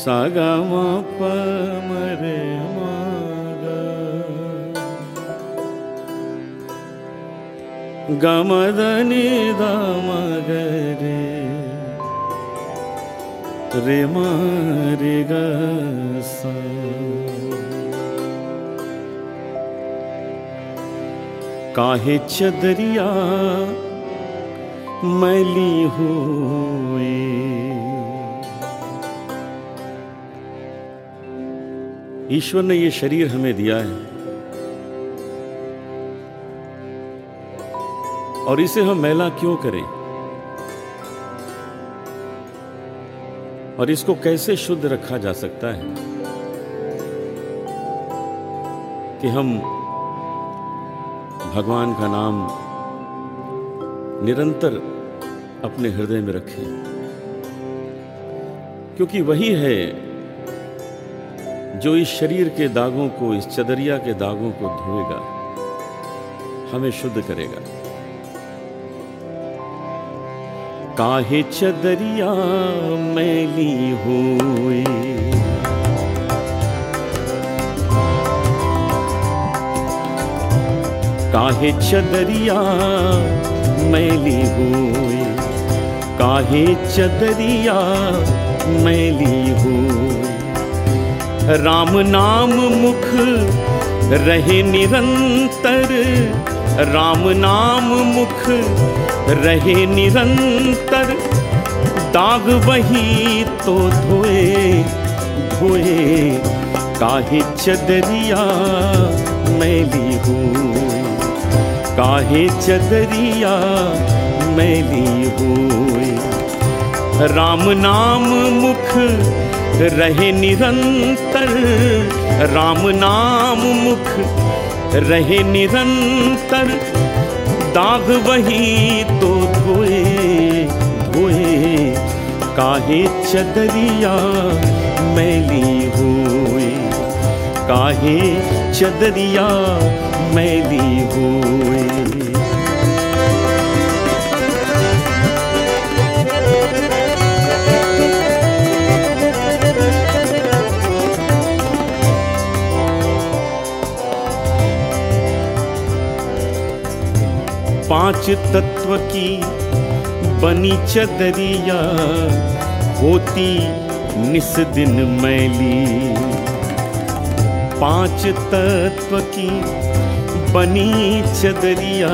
Saga मा प म रे मा गा ग द नि द म ग रे रे मा रे ग सा काहे चदरिया मैली हुई ईश्वर ने ये शरीर हमें दिया है। और इसे हम मैला क्यों करें? और इसको कैसे शुद्ध रखा जा सकता है? कि हम भगवान का नाम निरंतर अपने हृदय में रखें। क्योंकि वही है जो इस शरीर के दागों को, इस चदरिया के दागों को धोएगा, हमें शुद्ध करेगा। काहे चदरिया मैली हुई? काहे चदरिया मैली हुई? काहे चदरिया मैली हुई? राम नाम मुख रहे निरंतर। राम नाम मुख रहे निरंतर। दाग वही तो धोए धोए। काहे चदरिया मैली हुई काहे चदरिया मैली हुई राम नाम मुख रहे निरंतर, राम नाम मुख रहे निरंतर। दाग वही तो धोए धोए, काहे चदरिया मैली हुई? काहे चदरिया मैली हुई? पाँच तत्व की बनी चदरिया, होती निस दिन मैली। पाँच तत्व की बनी चदरिया,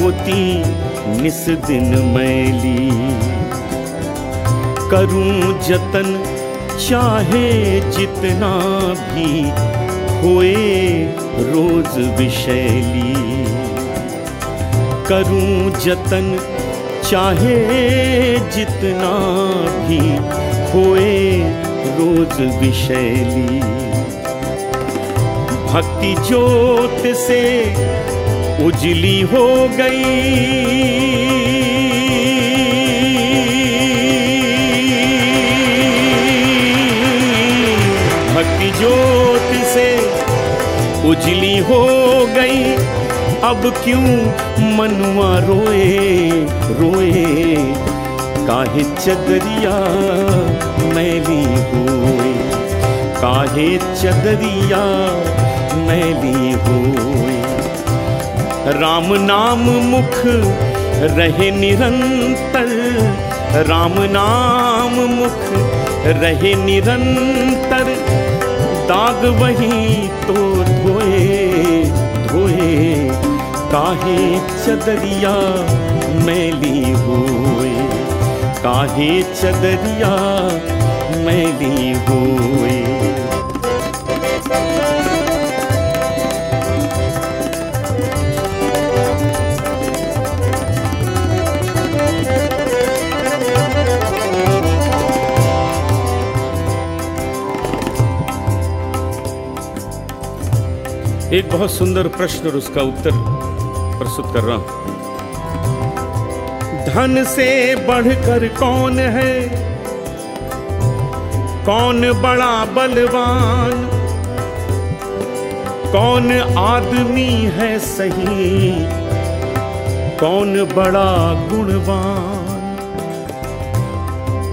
होती निस दिन मैली। करूँ जतन चाहे जितना भी होए रोज विशैली। करूँ जतन, चाहे जितना भी होए रोज विशैली भक्ति ज्योत से उजली हो गई। भक्ति ज्योत से उजली हो गई। अब क्यों मनुआ रोए रोए? काहे चदरिया मैली हुई काहे चदरिया मैली हुई राम नाम मुख रहे निरंतर, राम नाम मुख रहे निरंतर। दाग वही तो धोए धोए। काहे चदरिया मैली हुई काहे चदरिया मैली हुई एक बहुत सुंदर प्रश्न और उसका उत्तर प्रस्तुत कर रहा हूँ। धन से बढ़कर कौन है? कौन बड़ा बलवान? कौन आदमी है सही? कौन बड़ा गुणवान?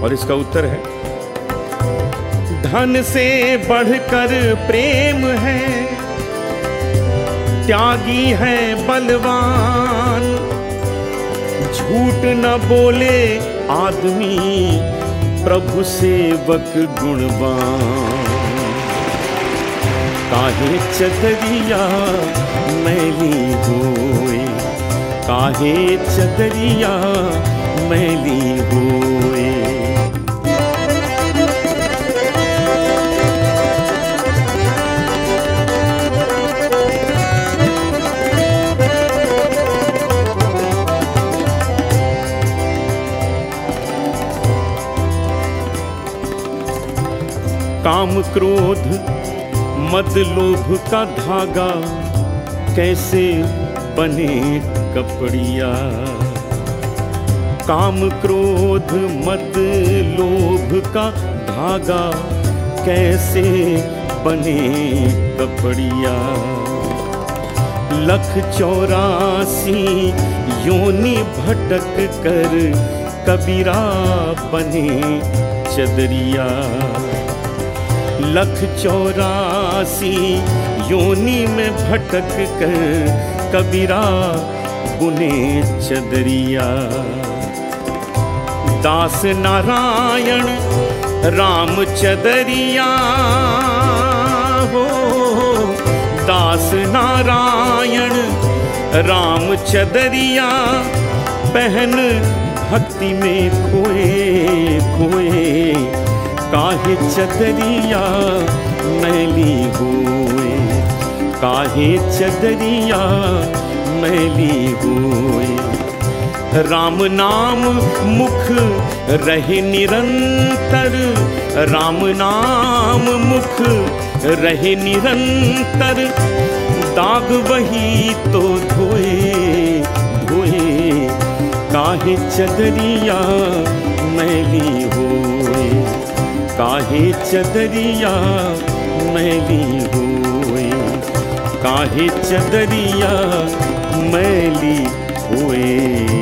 और इसका उत्तर है, धन से बढ़कर प्रेम है। त्यागी है बलवान। झूठ न बोले आदमी, प्रभु सेवक गुणवान। काहे चदरिया मैली होए काहे चदरिया मैली होए काम क्रोध, मद लोभ का धागा, कैसे बने कपड़िया? काम क्रोध, मद लोभ का धागा, कैसे बने कपड़िया? लख चौरासी योनि भटक कर कबीरा बने चदरिया। लख चौरासी योनि में भटक कर कबीरा बुने चदरिया। दास नारायण राम चदरिया हो। दास नारायण राम चदरिया पहन भक्ति में खोए खोए। काहे चदरिया मैली होए? काहे चदरिया मैली हुए? राम नाम मुख रहे निरंतर। राम नाम मुख रहे निरंतर। दाग वही तो धोए धोए। काहे चदरिया मैली होए? काहे चदरिया मैली हुए? काहे चदरिया मैली हुए?